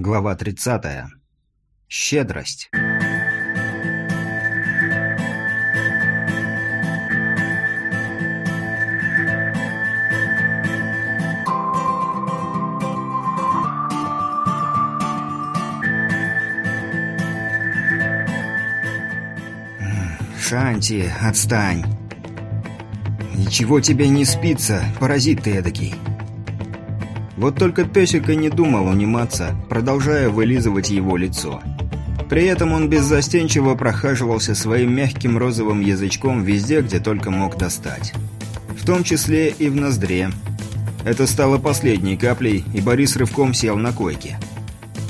Глава 30. Щедрость. «Шанти, отстань!» «Ничего тебе не спится, паразит ты эдакий!» Вот только песик и не думал униматься, продолжая вылизывать его лицо. При этом он беззастенчиво прохаживался своим мягким розовым язычком везде, где только мог достать. В том числе и в ноздре. Это стало последней каплей, и Борис рывком сел на койке.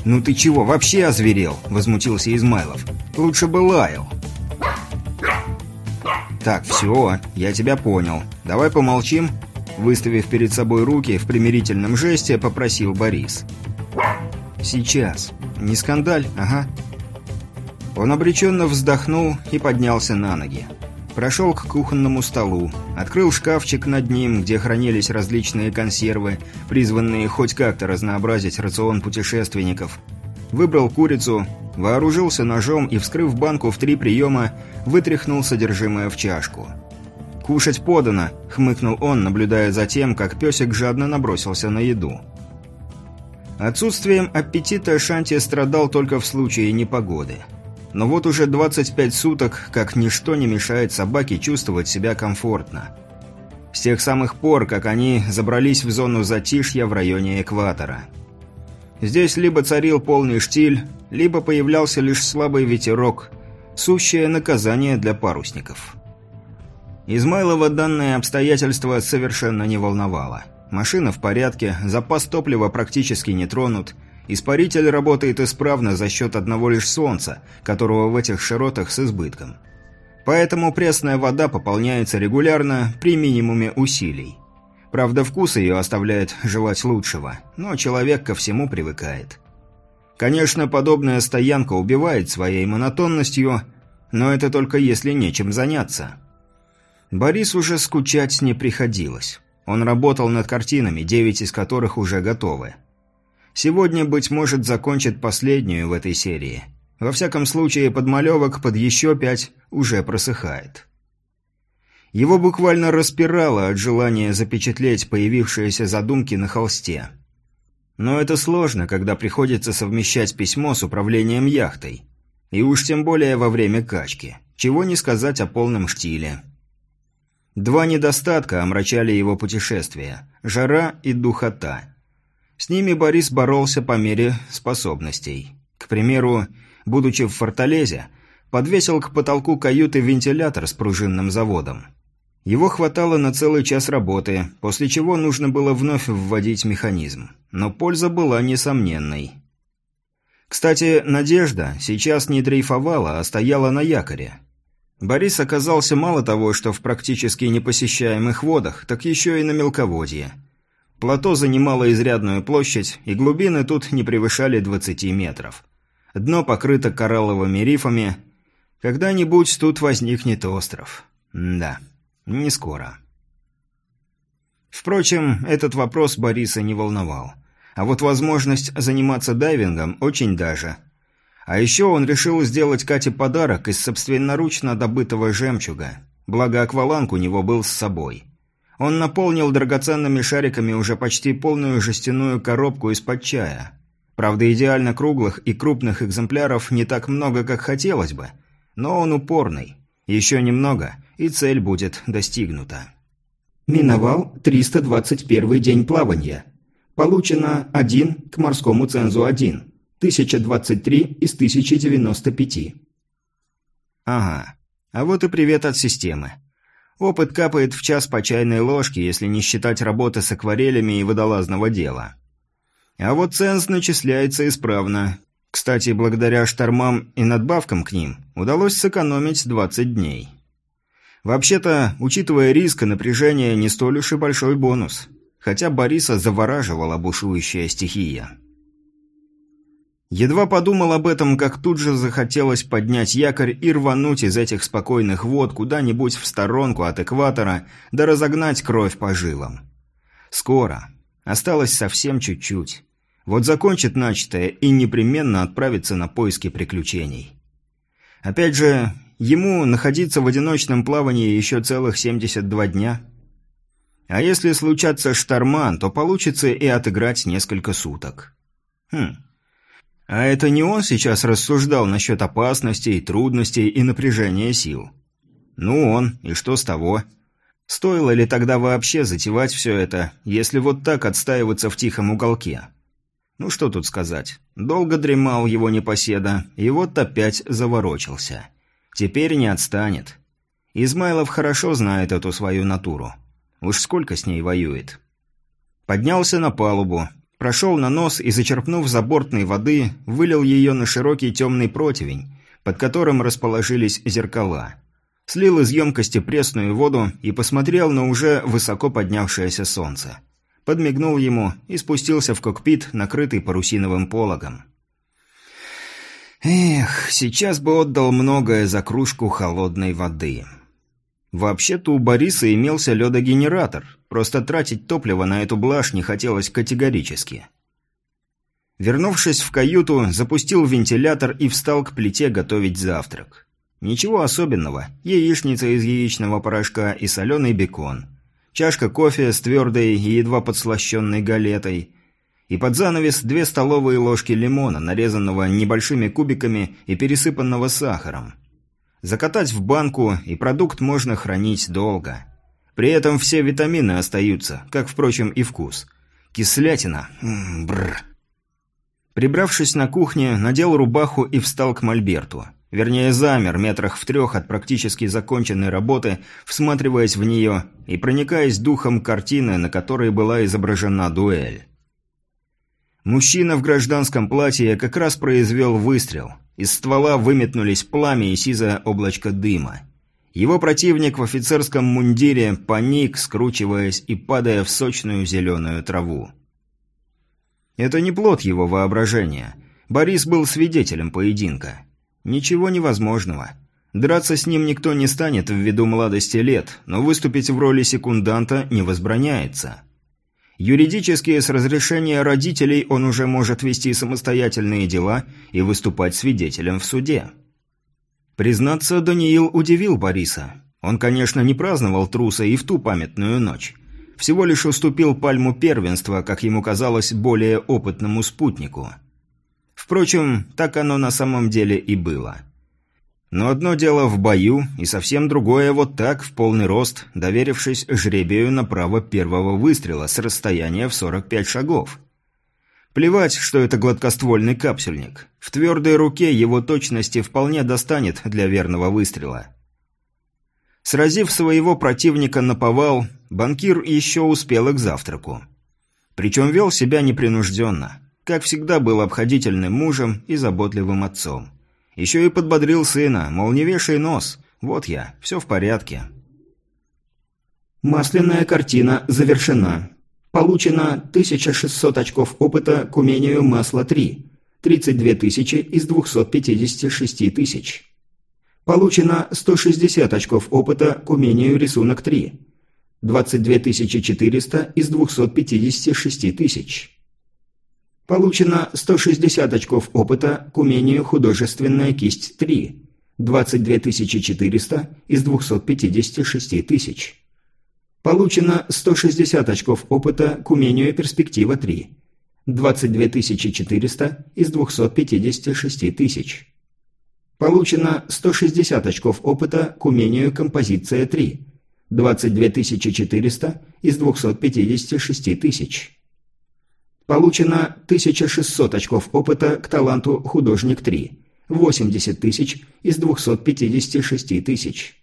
«Ну ты чего, вообще озверел?» – возмутился Измайлов. «Лучше бы лаял». «Так, все, я тебя понял. Давай помолчим Выставив перед собой руки, в примирительном жесте попросил Борис. «Сейчас. Не скандаль, ага». Он обреченно вздохнул и поднялся на ноги. Прошел к кухонному столу, открыл шкафчик над ним, где хранились различные консервы, призванные хоть как-то разнообразить рацион путешественников. Выбрал курицу, вооружился ножом и, вскрыв банку в три приема, вытряхнул содержимое в чашку. «Кушать подано», — хмыкнул он, наблюдая за тем, как песик жадно набросился на еду. Отсутствием аппетита Шанти страдал только в случае непогоды. Но вот уже 25 суток, как ничто не мешает собаке чувствовать себя комфортно. С тех самых пор, как они забрались в зону затишья в районе экватора. Здесь либо царил полный штиль, либо появлялся лишь слабый ветерок, сущее наказание для парусников. Измайлова данное обстоятельство совершенно не волновало. Машина в порядке, запас топлива практически не тронут, испаритель работает исправно за счет одного лишь солнца, которого в этих широтах с избытком. Поэтому пресная вода пополняется регулярно при минимуме усилий. Правда, вкус ее оставляет желать лучшего, но человек ко всему привыкает. Конечно, подобная стоянка убивает своей монотонностью, но это только если нечем заняться. Борис уже скучать не приходилось. Он работал над картинами, девять из которых уже готовы. Сегодня, быть может, закончит последнюю в этой серии. Во всяком случае, подмалевок под еще пять уже просыхает. Его буквально распирало от желания запечатлеть появившиеся задумки на холсте. Но это сложно, когда приходится совмещать письмо с управлением яхтой. И уж тем более во время качки. Чего не сказать о полном штиле. Два недостатка омрачали его путешествие – жара и духота. С ними Борис боролся по мере способностей. К примеру, будучи в Форталезе, подвесил к потолку каюты вентилятор с пружинным заводом. Его хватало на целый час работы, после чего нужно было вновь вводить механизм. Но польза была несомненной. Кстати, «Надежда» сейчас не дрейфовала, а стояла на якоре – Борис оказался мало того, что в практически непосещаемых водах, так еще и на мелководье. Плато занимало изрядную площадь, и глубины тут не превышали 20 метров. Дно покрыто коралловыми рифами. Когда-нибудь тут возникнет остров. Да, не скоро. Впрочем, этот вопрос Бориса не волновал. А вот возможность заниматься дайвингом очень даже – а еще он решил сделать Кате подарок из собственноручно добытого жемчуга. Благо акваланг у него был с собой. Он наполнил драгоценными шариками уже почти полную жестяную коробку из-под чая. Правда, идеально круглых и крупных экземпляров не так много, как хотелось бы. Но он упорный. Еще немного, и цель будет достигнута. Миновал 321 день плавания. Получено 1 к морскому цензу 1. 1023 из 1095. Ага. А вот и привет от системы. Опыт капает в час по чайной ложке, если не считать работы с акварелями и водолазного дела. А вот ценз начисляется исправно. Кстати, благодаря штормам и надбавкам к ним, удалось сэкономить 20 дней. Вообще-то, учитывая риск и напряжение, не столь уж и большой бонус. Хотя Бориса завораживала бушующая стихия. Едва подумал об этом, как тут же захотелось поднять якорь и рвануть из этих спокойных вод куда-нибудь в сторонку от экватора, да разогнать кровь по жилам. Скоро. Осталось совсем чуть-чуть. Вот закончит начатое и непременно отправится на поиски приключений. Опять же, ему находиться в одиночном плавании еще целых 72 дня. А если случатся шторман, то получится и отыграть несколько суток. Хм. А это не он сейчас рассуждал насчет опасностей, трудностей и напряжения сил? Ну он, и что с того? Стоило ли тогда вообще затевать все это, если вот так отстаиваться в тихом уголке? Ну что тут сказать. Долго дремал его непоседа, и вот опять заворочился. Теперь не отстанет. Измайлов хорошо знает эту свою натуру. Уж сколько с ней воюет. Поднялся на палубу, прошел на нос и, зачерпнув забортной воды, вылил ее на широкий темный противень, под которым расположились зеркала. Слил из емкости пресную воду и посмотрел на уже высоко поднявшееся солнце подмигнул ему и спустился в кокпит, накрытый парусиновым пологом. Эх, сейчас бы отдал многое за кружку холодной воды. Вообще-то у Бориса имелся ледогенератор, просто тратить топливо на эту блажь не хотелось категорически. Вернувшись в каюту, запустил вентилятор и встал к плите готовить завтрак. Ничего особенного, яичница из яичного порошка и соленый бекон – чашка кофе с твердой и едва подслащенной галетой, и под занавес две столовые ложки лимона, нарезанного небольшими кубиками и пересыпанного сахаром. Закатать в банку, и продукт можно хранить долго. При этом все витамины остаются, как, впрочем, и вкус. Кислятина. Бррр. Прибравшись на кухне, надел рубаху и встал к мольберту. Вернее, замер метрах в трех от практически законченной работы, всматриваясь в нее и проникаясь духом картины, на которой была изображена дуэль. Мужчина в гражданском платье как раз произвел выстрел. Из ствола выметнулись пламя и сизое облачко дыма. Его противник в офицерском мундире паник, скручиваясь и падая в сочную зеленую траву. Это не плод его воображения. Борис был свидетелем поединка. Ничего невозможного. Драться с ним никто не станет ввиду молодости лет, но выступить в роли секунданта не возбраняется. Юридически с разрешения родителей он уже может вести самостоятельные дела и выступать свидетелем в суде. Признаться, Даниил удивил Бориса. Он, конечно, не праздновал труса и в ту памятную ночь. Всего лишь уступил пальму первенства, как ему казалось, более опытному спутнику – Впрочем, так оно на самом деле и было. Но одно дело в бою, и совсем другое вот так, в полный рост, доверившись жребию на право первого выстрела с расстояния в 45 шагов. Плевать, что это гладкоствольный капсюльник. В твердой руке его точности вполне достанет для верного выстрела. Сразив своего противника на повал, банкир еще успел к завтраку. Причем вел себя непринужденно. Как всегда, был обходительным мужем и заботливым отцом. Еще и подбодрил сына, мол, не вешай нос. Вот я, все в порядке. Масляная картина завершена. Получено 1600 очков опыта к умению масла 3. 32 тысячи из 256 тысяч. Получено 160 очков опыта к умению рисунок 3. 22 400 из 256 тысяч. Получено 160 очков опыта к умению «Художественная кисть 3» 22 400 из 256 тысяч. Получено 160 очков опыта к умению «Перспектива 3» 22 400 из 256 тысяч. Получено 160 очков опыта к умению «Композиция 3» 22 400 из 256 тысяч. Получено 1600 очков опыта к таланту «Художник 3». 80 тысяч из 256 тысяч.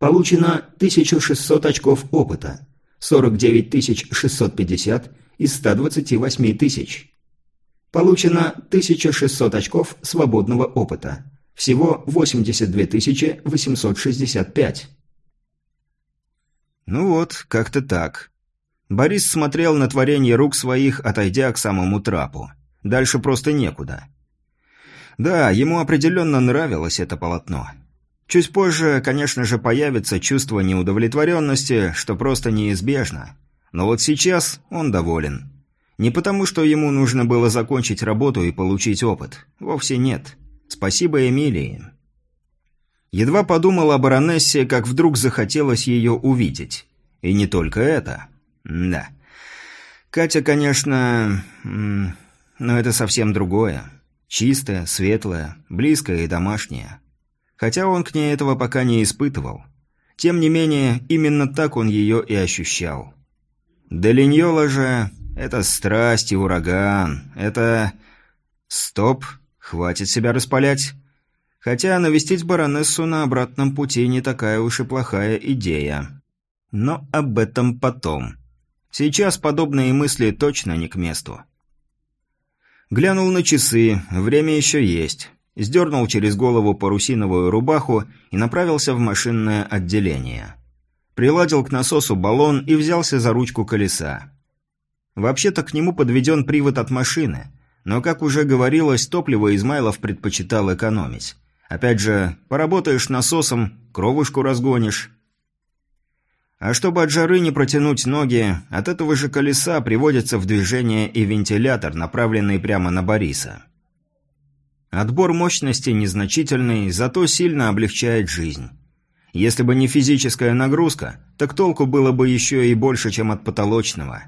Получено 1600 очков опыта. 49 650 из 128 тысяч. Получено 1600 очков свободного опыта. Всего 82 865. Ну вот, как-то так. Борис смотрел на творение рук своих, отойдя к самому трапу. Дальше просто некуда. Да, ему определенно нравилось это полотно. Чуть позже, конечно же, появится чувство неудовлетворенности, что просто неизбежно. Но вот сейчас он доволен. Не потому, что ему нужно было закончить работу и получить опыт. Вовсе нет. Спасибо Эмилии. Едва подумал о баронессе, как вдруг захотелось ее увидеть. И не только это. Да. Катя, конечно... Но это совсем другое. Чистая, светлая, близкая и домашняя. Хотя он к ней этого пока не испытывал. Тем не менее, именно так он ее и ощущал. Долиньола же – это страсть и ураган. Это... Стоп, хватит себя распалять. Хотя навестить баронессу на обратном пути не такая уж и плохая идея. Но об этом потом. Сейчас подобные мысли точно не к месту. Глянул на часы, время еще есть. Сдернул через голову парусиновую рубаху и направился в машинное отделение. Приладил к насосу баллон и взялся за ручку колеса. Вообще-то к нему подведен привод от машины, но, как уже говорилось, топливо Измайлов предпочитал экономить. Опять же, поработаешь насосом, кровушку разгонишь. А чтобы от жары не протянуть ноги, от этого же колеса приводится в движение и вентилятор, направленный прямо на Бориса. Отбор мощности незначительный, зато сильно облегчает жизнь. Если бы не физическая нагрузка, так толку было бы еще и больше, чем от потолочного.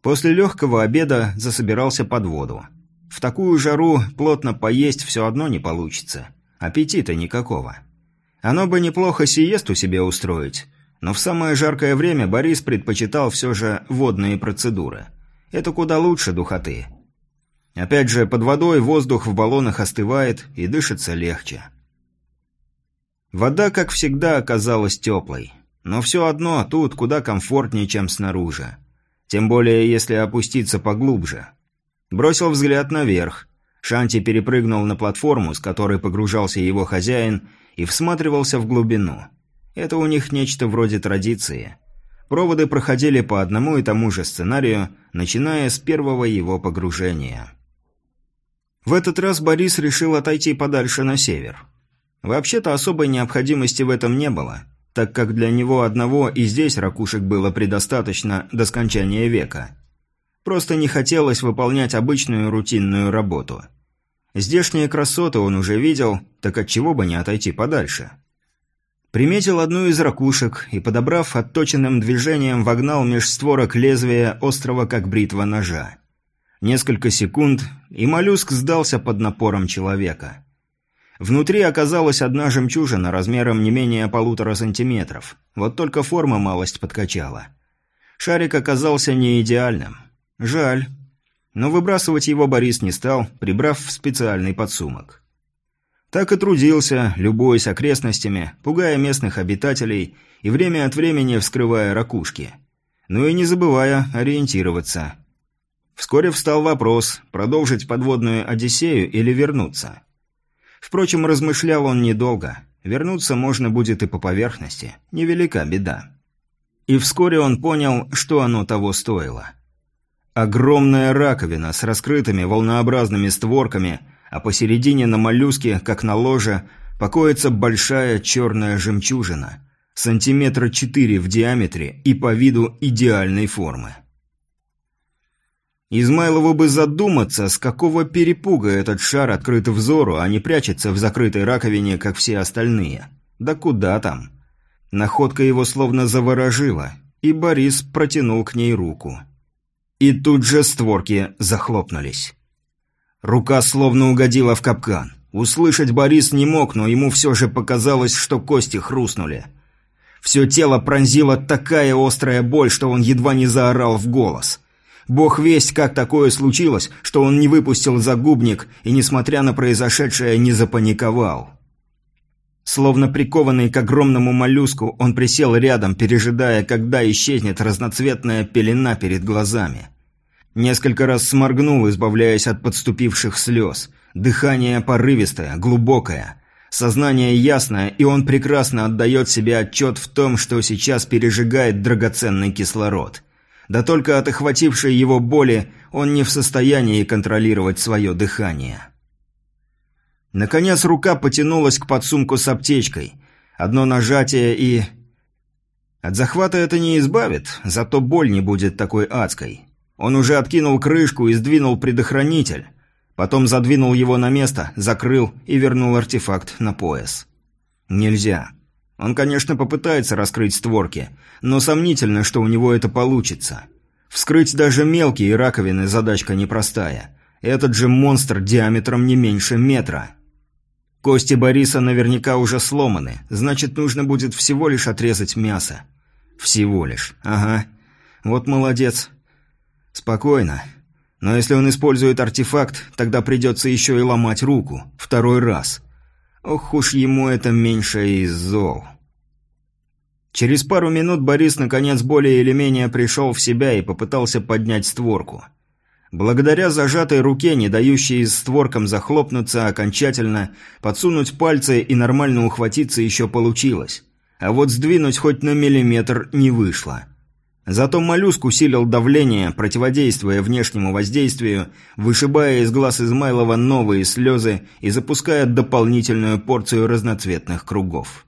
После легкого обеда засобирался под воду. В такую жару плотно поесть все одно не получится. Аппетита никакого. Оно бы неплохо сиесту себе устроить, но в самое жаркое время Борис предпочитал все же водные процедуры. Это куда лучше духоты. Опять же, под водой воздух в баллонах остывает и дышится легче. Вода, как всегда, оказалась теплой. Но все одно тут куда комфортнее, чем снаружи. Тем более, если опуститься поглубже. Бросил взгляд наверх. Шанти перепрыгнул на платформу, с которой погружался его хозяин, и всматривался в глубину. Это у них нечто вроде традиции. Проводы проходили по одному и тому же сценарию, начиная с первого его погружения. В этот раз Борис решил отойти подальше на север. Вообще-то особой необходимости в этом не было, так как для него одного и здесь ракушек было предостаточно до скончания века – Просто не хотелось выполнять обычную рутинную работу. Здешние красоты он уже видел, так отчего бы не отойти подальше. Приметил одну из ракушек и, подобрав отточенным движением, вогнал меж створок лезвия острого, как бритва ножа. Несколько секунд, и моллюск сдался под напором человека. Внутри оказалась одна жемчужина размером не менее полутора сантиметров. Вот только форма малость подкачала. Шарик оказался не идеальным. Жаль. Но выбрасывать его Борис не стал, прибрав в специальный подсумок. Так и трудился, любуясь окрестностями, пугая местных обитателей и время от времени вскрывая ракушки. Ну и не забывая ориентироваться. Вскоре встал вопрос, продолжить подводную Одиссею или вернуться. Впрочем, размышлял он недолго. Вернуться можно будет и по поверхности. Невелика беда. И вскоре он понял, что оно того стоило. Огромная раковина с раскрытыми волнообразными створками, а посередине на моллюске, как на ложе, покоится большая черная жемчужина, сантиметра четыре в диаметре и по виду идеальной формы. Измайлову бы задуматься, с какого перепуга этот шар открыт взору, а не прячется в закрытой раковине, как все остальные. Да куда там? Находка его словно заворожила, и Борис протянул к ней руку. И тут же створки захлопнулись. Рука словно угодила в капкан. Услышать Борис не мог, но ему все же показалось, что кости хрустнули. Все тело пронзила такая острая боль, что он едва не заорал в голос. Бог весть, как такое случилось, что он не выпустил загубник и, несмотря на произошедшее, не запаниковал. Словно прикованный к огромному моллюску, он присел рядом, пережидая, когда исчезнет разноцветная пелена перед глазами. Несколько раз сморгнул, избавляясь от подступивших слез. Дыхание порывистое, глубокое. Сознание ясное, и он прекрасно отдает себе отчет в том, что сейчас пережигает драгоценный кислород. Да только от охватившей его боли он не в состоянии контролировать свое дыхание. Наконец рука потянулась к подсумку с аптечкой. Одно нажатие и... От захвата это не избавит, зато боль не будет такой адской. Он уже откинул крышку и сдвинул предохранитель. Потом задвинул его на место, закрыл и вернул артефакт на пояс. Нельзя. Он, конечно, попытается раскрыть створки, но сомнительно, что у него это получится. Вскрыть даже мелкие раковины задачка непростая. Этот же монстр диаметром не меньше метра. Кости Бориса наверняка уже сломаны, значит, нужно будет всего лишь отрезать мясо. Всего лишь. Ага. Вот молодец. Спокойно. Но если он использует артефакт, тогда придется еще и ломать руку. Второй раз. Ох уж ему это меньше из зол. Через пару минут Борис наконец более или менее пришел в себя и попытался поднять створку. Благодаря зажатой руке, не дающей створкам захлопнуться окончательно, подсунуть пальцы и нормально ухватиться еще получилось. А вот сдвинуть хоть на миллиметр не вышло. Зато моллюск усилил давление, противодействуя внешнему воздействию, вышибая из глаз Измайлова новые слезы и запуская дополнительную порцию разноцветных кругов.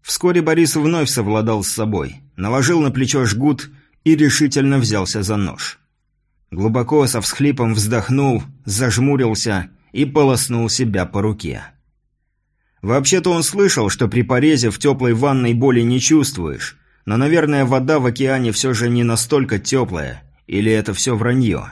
Вскоре Борис вновь совладал с собой, наложил на плечо жгут и решительно взялся за нож. Глубоко со всхлипом вздохнул, зажмурился и полоснул себя по руке. Вообще-то он слышал, что при порезе в теплой ванной боли не чувствуешь, но, наверное, вода в океане все же не настолько теплая, или это все вранье.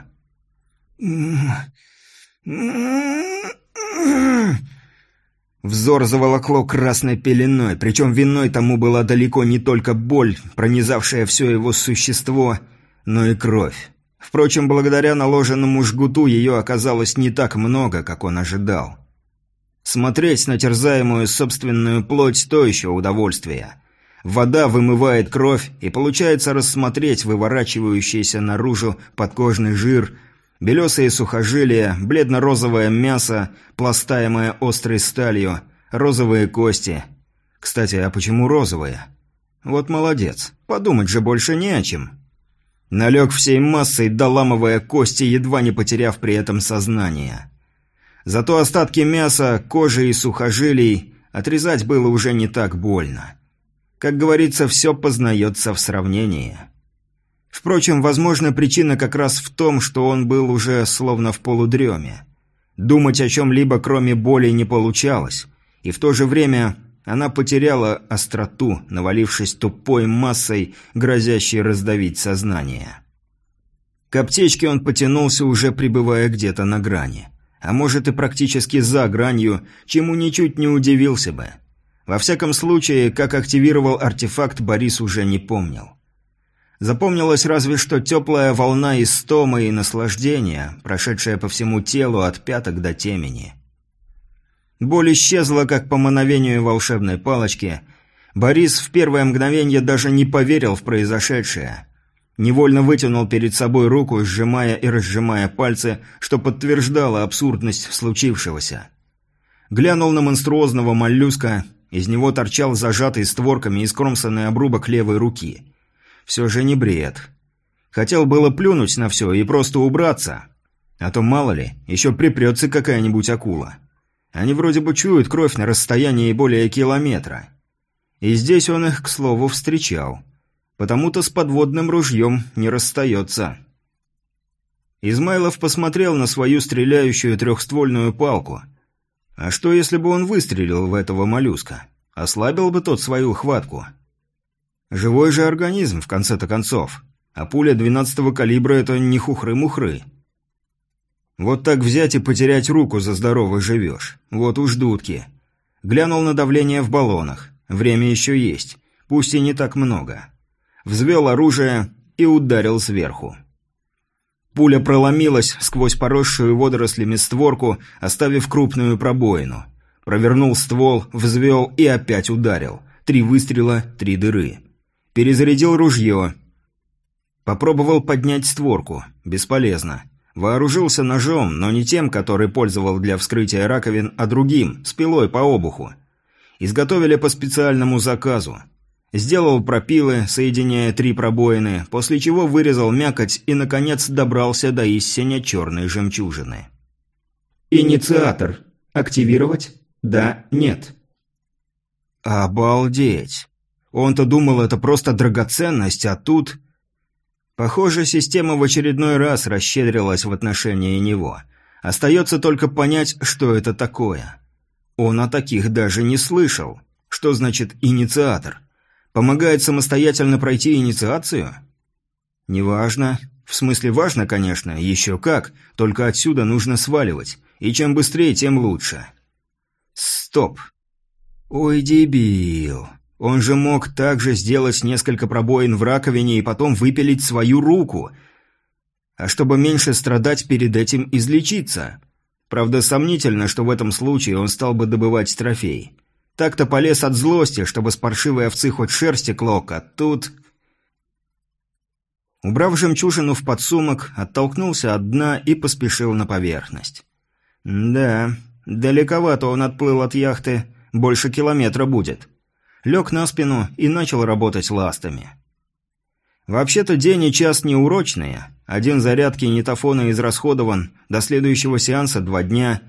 Взор заволокло красной пеленой, причем виной тому была далеко не только боль, пронизавшая все его существо, но и кровь. Впрочем, благодаря наложенному жгуту ее оказалось не так много, как он ожидал. Смотреть на терзаемую собственную плоть – то еще удовольствие. Вода вымывает кровь, и получается рассмотреть выворачивающийся наружу подкожный жир, белесые сухожилия, бледно-розовое мясо, пластаемое острой сталью, розовые кости. Кстати, а почему розовые? Вот молодец, подумать же больше не о чем. Налег всей массой, доламывая кости, едва не потеряв при этом сознание. Зато остатки мяса, кожи и сухожилий отрезать было уже не так больно. Как говорится, все познается в сравнении. Впрочем, возможно, причина как раз в том, что он был уже словно в полудреме. Думать о чем-либо, кроме боли, не получалось, и в то же время она потеряла остроту, навалившись тупой массой, грозящей раздавить сознание. К аптечке он потянулся, уже пребывая где-то на грани. А может и практически за гранью, чему ничуть не удивился бы. Во всяком случае, как активировал артефакт, Борис уже не помнил. Запомнилась разве что теплая волна истомы и наслаждения, прошедшая по всему телу от пяток до темени. Боль исчезла, как по мановению волшебной палочки. Борис в первое мгновение даже не поверил в произошедшее. Невольно вытянул перед собой руку, сжимая и разжимая пальцы, что подтверждало абсурдность случившегося. Глянул на монструозного моллюска, из него торчал зажатый створками и скромсанный обрубок левой руки. Все же не бред. Хотел было плюнуть на все и просто убраться. А то, мало ли, еще припрется какая-нибудь акула. Они вроде бы чуют кровь на расстоянии более километра. И здесь он их, к слову, встречал. Потому-то с подводным ружьем не расстается. Измайлов посмотрел на свою стреляющую трехствольную палку. А что, если бы он выстрелил в этого моллюска? Ослабил бы тот свою хватку. Живой же организм, в конце-то концов. А пуля двенадцатого калибра – это не хухры-мухры. Вот так взять и потерять руку за здорово живешь. Вот уж дудки. Глянул на давление в баллонах. Время еще есть. Пусть и не так много. Взвел оружие и ударил сверху. Пуля проломилась сквозь поросшую водорослями створку, оставив крупную пробоину. Провернул ствол, взвел и опять ударил. Три выстрела, три дыры. Перезарядил ружье. Попробовал поднять створку. Бесполезно. Вооружился ножом, но не тем, который пользовал для вскрытия раковин, а другим, с пилой по обуху. Изготовили по специальному заказу. Сделал пропилы, соединяя три пробоины, после чего вырезал мякоть и, наконец, добрался до истине черной жемчужины. «Инициатор. Активировать? Да, нет». «Обалдеть! Он-то думал, это просто драгоценность, а тут...» Похоже, система в очередной раз расщедрилась в отношении него. Остается только понять, что это такое. Он о таких даже не слышал. Что значит «инициатор»? Помогает самостоятельно пройти инициацию? Неважно. В смысле важно, конечно, еще как. Только отсюда нужно сваливать. И чем быстрее, тем лучше. Стоп. Ой, дебил. Он же мог также сделать несколько пробоин в раковине и потом выпилить свою руку. А чтобы меньше страдать перед этим, излечиться. Правда, сомнительно, что в этом случае он стал бы добывать трофей. Так-то полез от злости, чтобы с паршивой овцы хоть шерсти клок, а тут... Убрав жемчужину в подсумок, оттолкнулся от дна и поспешил на поверхность. Да, далековато он отплыл от яхты, больше километра будет. Лег на спину и начал работать ластами. Вообще-то день и час неурочные. Один заряд кинетофона израсходован, до следующего сеанса два дня.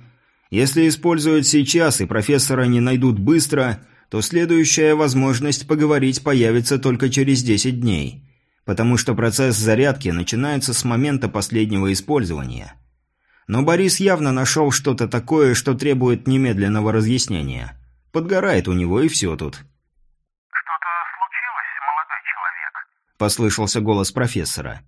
Если используют сейчас и профессора не найдут быстро, то следующая возможность поговорить появится только через 10 дней, потому что процесс зарядки начинается с момента последнего использования. Но Борис явно нашел что-то такое, что требует немедленного разъяснения. Подгорает у него и все тут. – послышался голос профессора.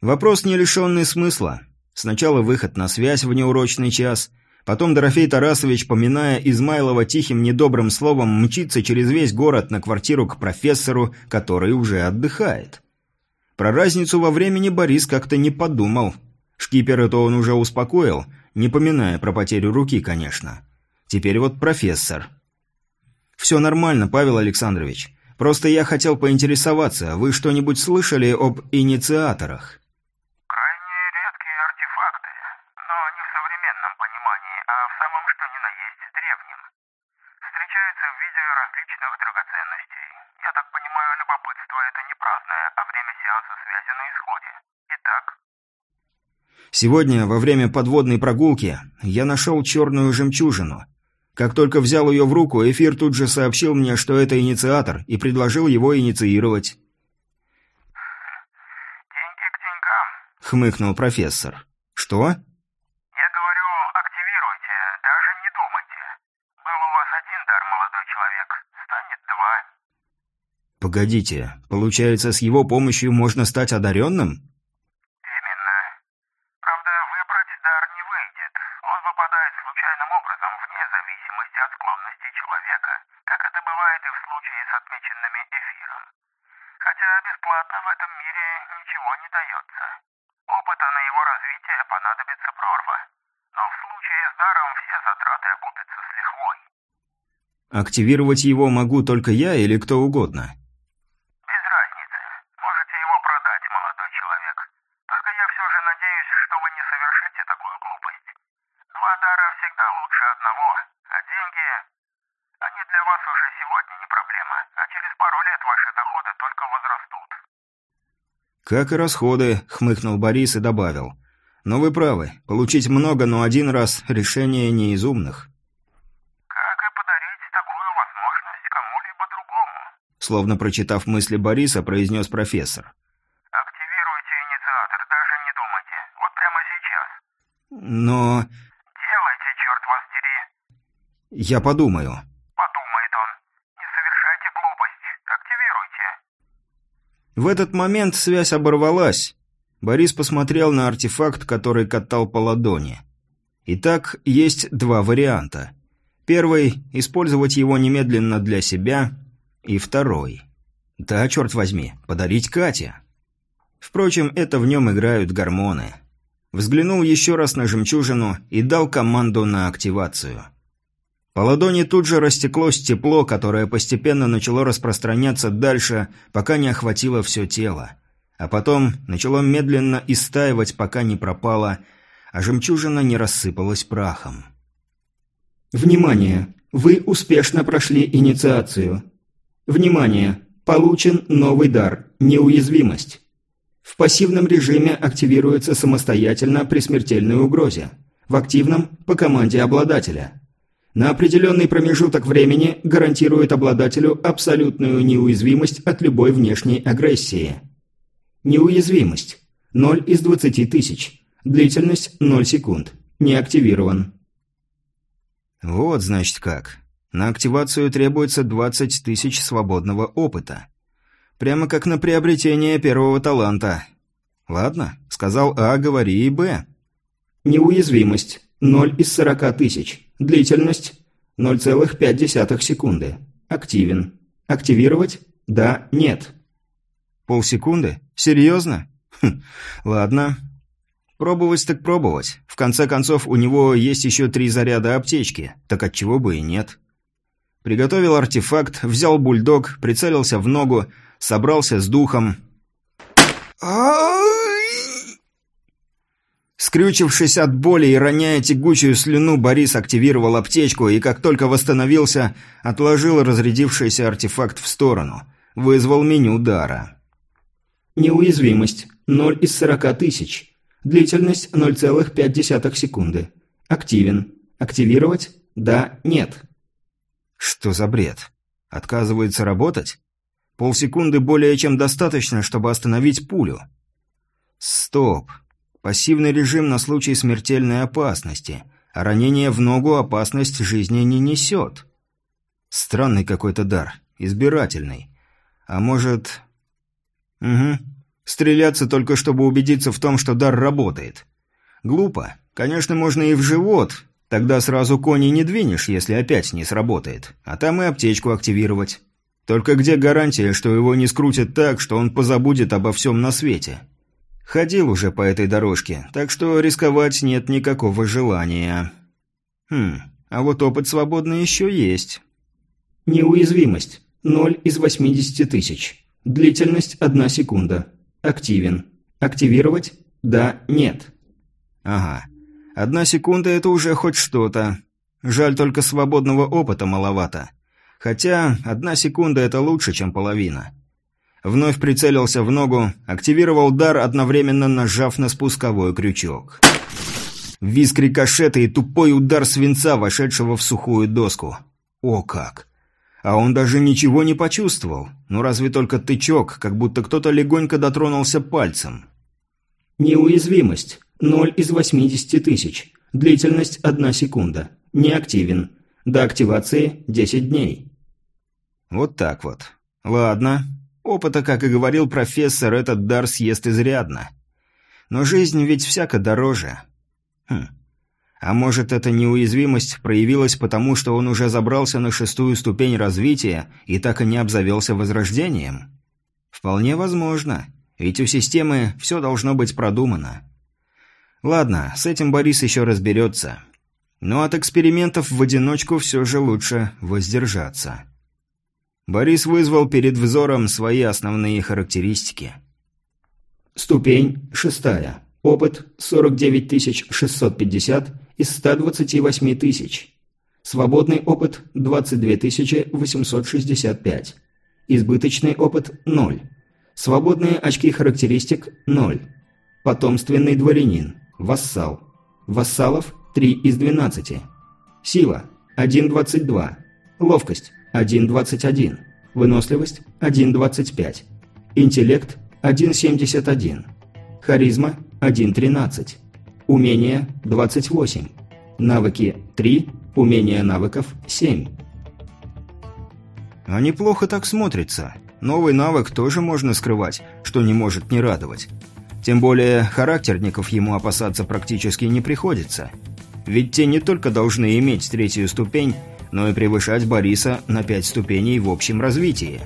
Вопрос не лишенный смысла. Сначала выход на связь в неурочный час, потом Дорофей Тарасович, поминая Измайлова тихим недобрым словом, мчится через весь город на квартиру к профессору, который уже отдыхает. Про разницу во времени Борис как-то не подумал. Шкипера-то он уже успокоил, не поминая про потерю руки, конечно. Теперь вот профессор. «Все нормально, Павел Александрович. Просто я хотел поинтересоваться, вы что-нибудь слышали об инициаторах? Крайне редкие артефакты, но не в современном понимании, а в самом что ни на есть древнем. Встречаются в виде различных драгоценностей. Я так понимаю, любопытство это не праздное, а время сеанса связи на исходе. Итак? Сегодня, во время подводной прогулки, я нашел черную жемчужину – как только взял ее в руку, эфир тут же сообщил мне, что это инициатор, и предложил его инициировать. «Деньги к деньгам», — хмыкнул профессор. «Что?» «Я говорю, активируйте, даже не думайте. Был у вас один дар, молодой человек, станет два». «Погодите, получается, с его помощью можно стать одаренным?» Активировать его могу только я или кто угодно? Без разницы. Можете его продать, молодой человек. Только я все же надеюсь, что вы не совершите такую глупость. Два дара всегда лучше одного, а деньги... Они для вас уже сегодня не проблема, а через пару лет ваши доходы только возрастут. Как и расходы, хмыкнул Борис и добавил. Но вы правы, получить много, но один раз – решение не из умных. Словно прочитав мысли Бориса, произнес профессор. «Активируйте инициатор, даже не думайте. Вот прямо сейчас». «Но...» «Делайте, черт вас дери». «Я подумаю». «Подумает он. Не совершайте глупость. Активируйте». В этот момент связь оборвалась. Борис посмотрел на артефакт, который катал по ладони. Итак, есть два варианта. Первый – использовать его немедленно для себя – и второй. Да, черт возьми, подарить Кате. Впрочем, это в нем играют гормоны. Взглянул еще раз на жемчужину и дал команду на активацию. По ладони тут же растеклось тепло, которое постепенно начало распространяться дальше, пока не охватило все тело. А потом начало медленно истаивать, пока не пропало, а жемчужина не рассыпалась прахом. «Внимание! Вы успешно прошли инициацию. Внимание! Получен новый дар – неуязвимость. В пассивном режиме активируется самостоятельно при смертельной угрозе. В активном – по команде обладателя. На определенный промежуток времени гарантирует обладателю абсолютную неуязвимость от любой внешней агрессии. Неуязвимость. 0 из 20 тысяч. Длительность 0 секунд. Не активирован. Вот, значит, как. На активацию требуется 20 тысяч свободного опыта. Прямо как на приобретение первого таланта. Ладно, сказал А, говори и Б. Неуязвимость. 0 из 40 тысяч. Длительность 0,5 секунды. Активен. Активировать? Да, нет. Полсекунды? Серьезно? Хм, ладно. Пробовать так пробовать. В конце концов, у него есть еще три заряда аптечки, так отчего бы и нет. Приготовил артефакт, взял бульдог, прицелился в ногу, собрался с духом. Скрючившись от боли и роняя тягучую слюну, Борис активировал аптечку и, как только восстановился, отложил разрядившийся артефакт в сторону. Вызвал меню дара. Неуязвимость. 0 из 40 тысяч. Длительность 0,5 секунды. Активен. Активировать? Да, нет. Что за бред? Отказывается работать? Полсекунды более чем достаточно, чтобы остановить пулю. Стоп. Пассивный режим на случай смертельной опасности, а ранение в ногу опасность жизни не несет. Странный какой-то дар, избирательный. А может... Угу. Стреляться только чтобы убедиться в том, что дар работает. Глупо. Конечно, можно и в живот, Тогда сразу кони не двинешь, если опять не сработает. А там и аптечку активировать. Только где гарантия, что его не скрутят так, что он позабудет обо всем на свете? Ходил уже по этой дорожке, так что рисковать нет никакого желания. Хм, а вот опыт свободный еще есть. Неуязвимость. 0 из 80 тысяч. Длительность 1 секунда. Активен. Активировать? Да, нет. Ага. Одна секунда – это уже хоть что-то. Жаль, только свободного опыта маловато. Хотя одна секунда – это лучше, чем половина. Вновь прицелился в ногу, активировал дар, одновременно нажав на спусковой крючок. Визг рикошета и тупой удар свинца, вошедшего в сухую доску. О как! А он даже ничего не почувствовал. Ну разве только тычок, как будто кто-то легонько дотронулся пальцем. Неуязвимость. 0 из 80 тысяч. Длительность 1 секунда. Неактивен. До активации 10 дней. Вот так вот. Ладно. Опыта, как и говорил профессор, этот дар съест изрядно. Но жизнь ведь всяко дороже. Хм. А может, эта неуязвимость проявилась потому, что он уже забрался на шестую ступень развития и так и не обзавелся возрождением? Вполне возможно. Ведь у системы все должно быть продумано. Ладно, с этим Борис еще разберется. Но от экспериментов в одиночку все же лучше воздержаться. Борис вызвал перед взором свои основные характеристики. Ступень шестая. Опыт 49650 из 128 тысяч. Свободный опыт 22 865. Избыточный опыт 0. Свободные очки характеристик 0. Потомственный дворянин. Вассал. Вассалов 3 из 12. Сила 1.22. Ловкость 1.21. Выносливость 1.25. Интеллект 1.71. Харизма 1.13. Умение 28. Навыки 3. Умение навыков 7. А неплохо так смотрится. Новый навык тоже можно скрывать, что не может не радовать. Тем более характерников ему опасаться практически не приходится. Ведь те не только должны иметь третью ступень, но и превышать Бориса на пять ступеней в общем развитии.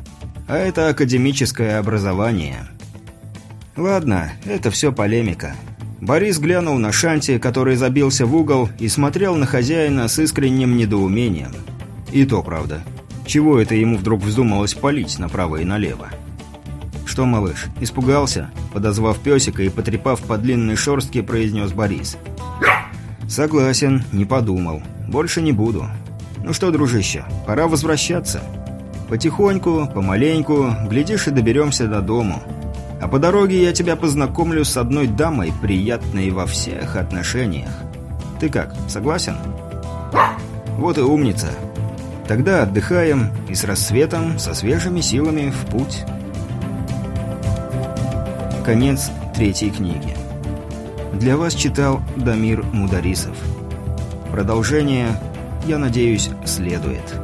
А это академическое образование. Ладно, это все полемика. Борис глянул на Шанти, который забился в угол, и смотрел на хозяина с искренним недоумением. И то правда. Чего это ему вдруг вздумалось палить направо и налево? «Что, малыш, испугался?» Подозвав песика и потрепав по длинной шорстке, произнес Борис. «Согласен, не подумал. Больше не буду. Ну что, дружище, пора возвращаться. Потихоньку, помаленьку, глядишь и доберемся до дому. А по дороге я тебя познакомлю с одной дамой, приятной во всех отношениях. Ты как, согласен?» «Вот и умница. Тогда отдыхаем и с рассветом, со свежими силами в путь». Конец третьей книги. Для вас читал Дамир Мударисов. Продолжение, я надеюсь, следует.